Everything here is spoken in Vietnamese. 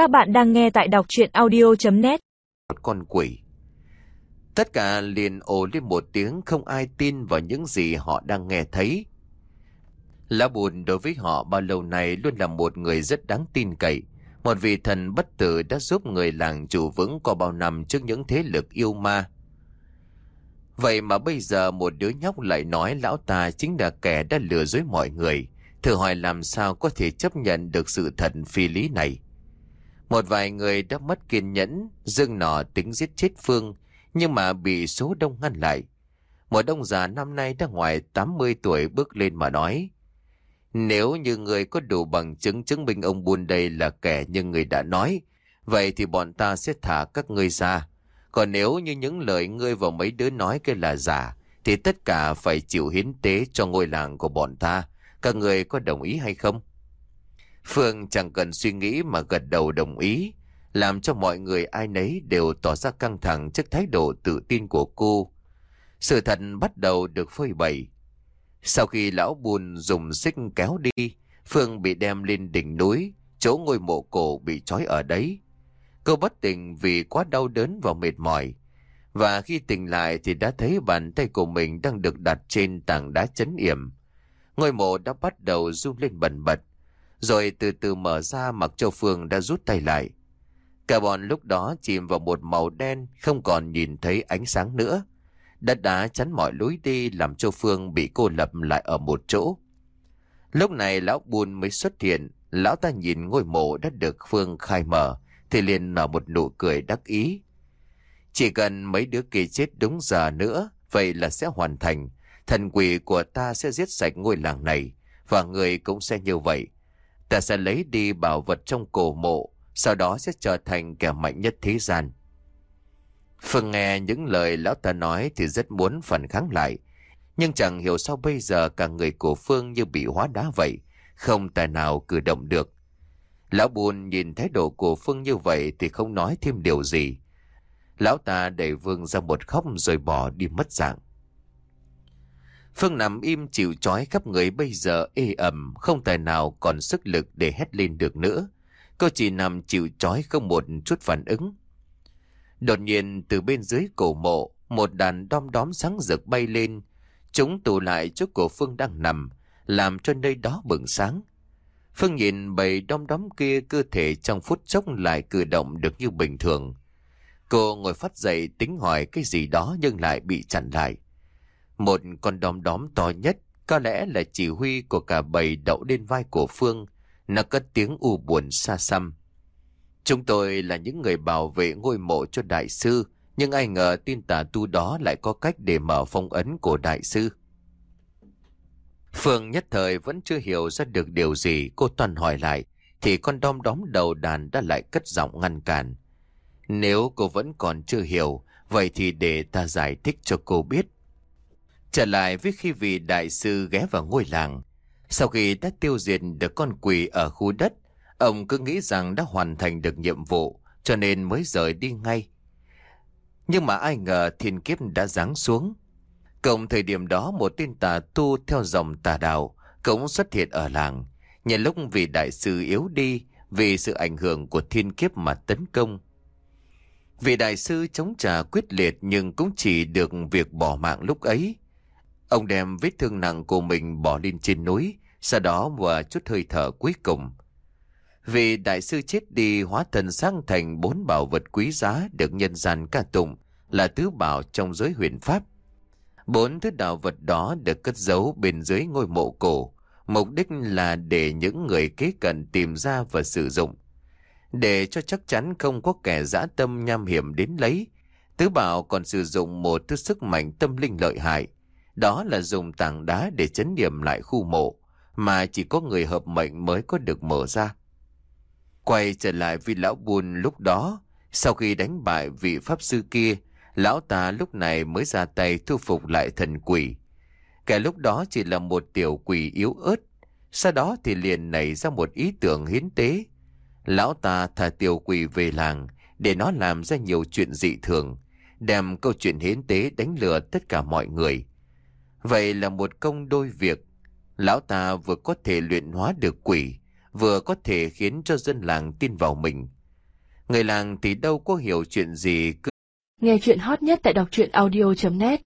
Các bạn đang nghe tại đọc chuyện audio.net Một con quỷ. Tất cả liền ồ lên một tiếng, không ai tin vào những gì họ đang nghe thấy. Lá bùn đối với họ bao lâu này luôn là một người rất đáng tin cậy. Một vị thần bất tử đã giúp người làng trụ vững qua bao năm trước những thế lực yêu ma. Vậy mà bây giờ một đứa nhóc lại nói lão ta chính là kẻ đã lừa dối mọi người. Thử hỏi làm sao có thể chấp nhận được sự thật phi lý này. Một vài người đã mất kiên nhẫn, dưng nọ tính giết chết Phương, nhưng mà bị số đông ngăn lại. Một ông già năm nay đã ngoài 80 tuổi bước lên mà nói. Nếu như người có đủ bằng chứng chứng minh ông buôn đây là kẻ như người đã nói, vậy thì bọn ta sẽ thả các ngươi ra. Còn nếu như những lời ngươi và mấy đứa nói kia là giả, thì tất cả phải chịu hiến tế cho ngôi làng của bọn ta. Các người có đồng ý hay không? Phương chẳng cần suy nghĩ mà gật đầu đồng ý, làm cho mọi người ai nấy đều tỏ ra căng thẳng trước thái độ tự tin của cô. Sự thật bắt đầu được phơi bày. Sau khi lão buồn dùng xích kéo đi, Phương bị đem lên đỉnh núi, chỗ ngôi mộ cổ bị trói ở đấy. Cô bất tỉnh vì quá đau đớn và mệt mỏi. Và khi tỉnh lại thì đã thấy bàn tay của mình đang được đặt trên tảng đá chấn yểm. Ngôi mộ đã bắt đầu run lên bần bật. Rồi từ từ mở ra mặc cho Phương đã rút tay lại. Cả bọn lúc đó chìm vào một màu đen không còn nhìn thấy ánh sáng nữa. Đất đá chắn mọi lối đi làm cho Phương bị cô lập lại ở một chỗ. Lúc này lão buồn mới xuất hiện, lão ta nhìn ngôi mộ đã được Phương khai mở, thì liền nở một nụ cười đắc ý. Chỉ cần mấy đứa kia chết đúng giờ nữa, vậy là sẽ hoàn thành. Thần quỷ của ta sẽ giết sạch ngôi làng này, và người cũng sẽ như vậy. Ta sẽ lấy đi bảo vật trong cổ mộ, sau đó sẽ trở thành kẻ mạnh nhất thế gian. Phương nghe những lời lão ta nói thì rất muốn phản kháng lại. Nhưng chẳng hiểu sao bây giờ cả người của Phương như bị hóa đá vậy, không tài nào cử động được. Lão buồn nhìn thái độ của Phương như vậy thì không nói thêm điều gì. Lão ta đẩy Vương ra một khóc rồi bỏ đi mất dạng. Phương nằm im chịu trói khắp người bây giờ ê ẩm, không tài nào còn sức lực để hét lên được nữa. Cô chỉ nằm chịu trói không một chút phản ứng. Đột nhiên từ bên dưới cổ mộ, một đàn đom đóm sáng rực bay lên. Chúng tụ lại chỗ cổ Phương đang nằm, làm cho nơi đó bừng sáng. Phương nhìn bầy đom đóm kia cơ thể trong phút chốc lại cử động được như bình thường. Cô ngồi phát dậy tính hỏi cái gì đó nhưng lại bị chặn lại. Một con đom đóm to nhất, có lẽ là chỉ huy của cả bầy đậu lên vai của Phương, nó cất tiếng u buồn xa xăm. Chúng tôi là những người bảo vệ ngôi mộ cho đại sư, nhưng ai ngờ tin tà tu đó lại có cách để mở phong ấn của đại sư. Phương nhất thời vẫn chưa hiểu ra được điều gì, cô toàn hỏi lại, thì con đom đóm đầu đàn đã lại cất giọng ngăn cản. Nếu cô vẫn còn chưa hiểu, vậy thì để ta giải thích cho cô biết. Trở lại với khi vị đại sư ghé vào ngôi làng. Sau khi đã tiêu diệt được con quỷ ở khu đất, ông cứ nghĩ rằng đã hoàn thành được nhiệm vụ, cho nên mới rời đi ngay. Nhưng mà ai ngờ thiên kiếp đã giáng xuống. Cộng thời điểm đó một tên tà tu theo dòng tà đạo cũng xuất hiện ở làng. Nhân lúc vị đại sư yếu đi vì sự ảnh hưởng của thiên kiếp mà tấn công. Vị đại sư chống trả quyết liệt nhưng cũng chỉ được việc bỏ mạng lúc ấy. Ông đem vết thương nặng của mình bỏ lên trên núi, sau đó vừa chút hơi thở cuối cùng. Vì đại sư chết đi hóa thần sang thành bốn bảo vật quý giá được nhân gian ca tụng là tứ bảo trong giới huyền pháp. Bốn thứ đạo vật đó được cất giấu bên dưới ngôi mộ cổ, mục đích là để những người kế cận tìm ra và sử dụng. Để cho chắc chắn không có kẻ dã tâm nham hiểm đến lấy, tứ bảo còn sử dụng một thứ sức mạnh tâm linh lợi hại, đó là dùng tảng đá để chấn điểm lại khu mộ, mà chỉ có người hợp mệnh mới có được mở ra. Quay trở lại vị lão buồn lúc đó, sau khi đánh bại vị pháp sư kia, lão ta lúc này mới ra tay thu phục lại thần quỷ. Kẻ lúc đó chỉ là một tiểu quỷ yếu ớt, sau đó thì liền nảy ra một ý tưởng hiến tế. Lão ta thả tiểu quỷ về làng để nó làm ra nhiều chuyện dị thường, đem câu chuyện hiến tế đánh lừa tất cả mọi người. Vậy là một công đôi việc. Lão ta vừa có thể luyện hóa được quỷ, vừa có thể khiến cho dân làng tin vào mình. Người làng thì đâu có hiểu chuyện gì cứ Nghe chuyện hot nhất tại đọc truyện audio.net